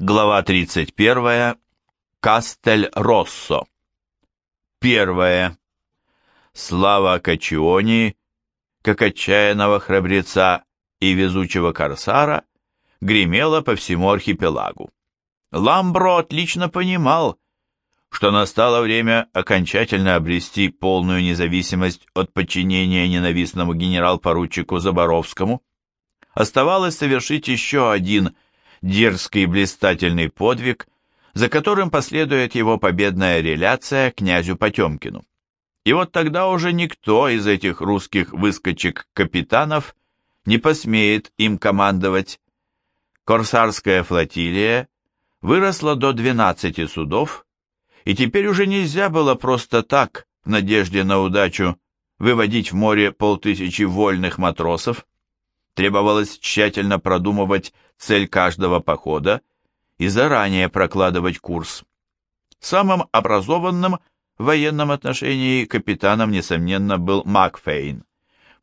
Глава 31. Кастель-Россо. Первое. Слава Качиони, как отчаянного храбреца и везучего корсара, гремела по всему архипелагу. Ламбро отлично понимал, что настало время окончательно обрести полную независимость от подчинения ненавистному генерал-поручику Заборовскому. Оставалось совершить еще один – дерзкий блистательный подвиг, за которым последует его победная реляция князю Потемкину. И вот тогда уже никто из этих русских выскочек-капитанов не посмеет им командовать. Корсарская флотилия выросла до 12 судов, и теперь уже нельзя было просто так, в надежде на удачу, выводить в море полтысячи вольных матросов. Требовалось тщательно продумывать цель каждого похода и заранее прокладывать курс. Самым образованным в военном отношении капитаном, несомненно, был Макфейн.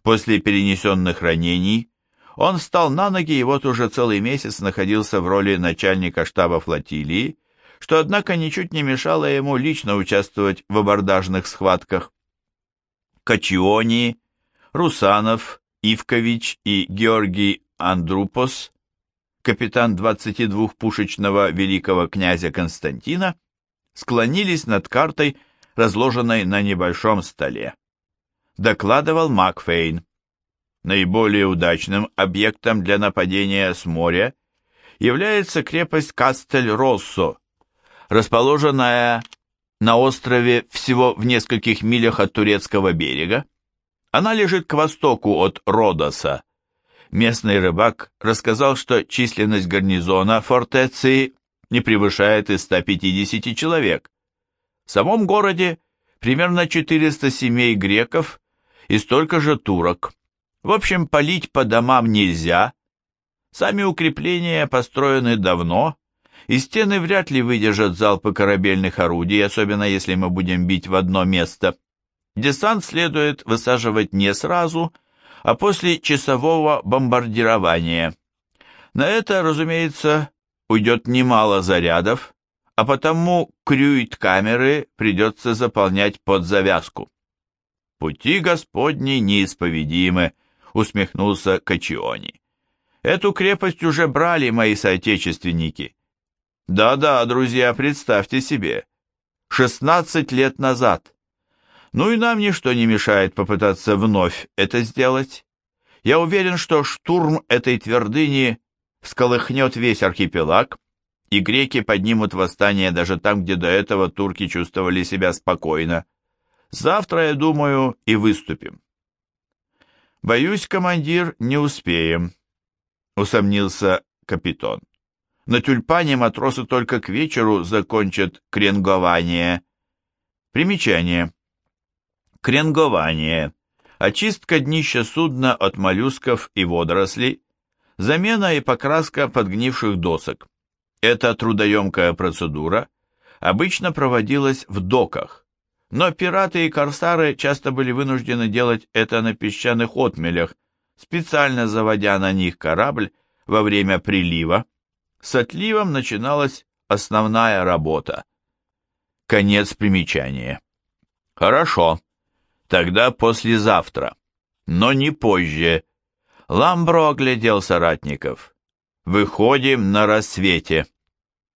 После перенесенных ранений он встал на ноги и вот уже целый месяц находился в роли начальника штаба флотилии, что, однако, ничуть не мешало ему лично участвовать в абордажных схватках. Качиони, Русанов, Ивкович и Георгий Андрупос, капитан 22-пушечного великого князя Константина, склонились над картой, разложенной на небольшом столе. Докладывал Макфейн. Наиболее удачным объектом для нападения с моря является крепость Кастель-Россо, расположенная на острове всего в нескольких милях от турецкого берега. Она лежит к востоку от Родоса. Местный рыбак рассказал, что численность гарнизона фортеции не превышает и 150 человек. В самом городе примерно 400 семей греков и столько же турок. В общем, палить по домам нельзя. Сами укрепления построены давно, и стены вряд ли выдержат залпы корабельных орудий, особенно если мы будем бить в одно место. Десант следует высаживать не сразу, а после часового бомбардирования. На это, разумеется, уйдет немало зарядов, а потому крюит камеры придется заполнять под завязку. «Пути Господни неисповедимы», — усмехнулся Качиони. «Эту крепость уже брали мои соотечественники». «Да-да, друзья, представьте себе, шестнадцать лет наз». Ну и нам ничто не мешает попытаться вновь это сделать. Я уверен, что штурм этой твердыни всколыхнет весь архипелаг, и греки поднимут восстание даже там, где до этого турки чувствовали себя спокойно. Завтра, я думаю, и выступим. Боюсь, командир, не успеем, усомнился капитан. На тюльпане матросы только к вечеру закончат кренгование. Примечание. Кренгование. Очистка днища судна от моллюсков и водорослей. Замена и покраска подгнивших досок. Эта трудоемкая процедура обычно проводилась в доках, но пираты и корсары часто были вынуждены делать это на песчаных отмелях, специально заводя на них корабль во время прилива. С отливом начиналась основная работа. Конец примечания. Хорошо. Тогда послезавтра, но не позже. Ламбро оглядел соратников. Выходим на рассвете.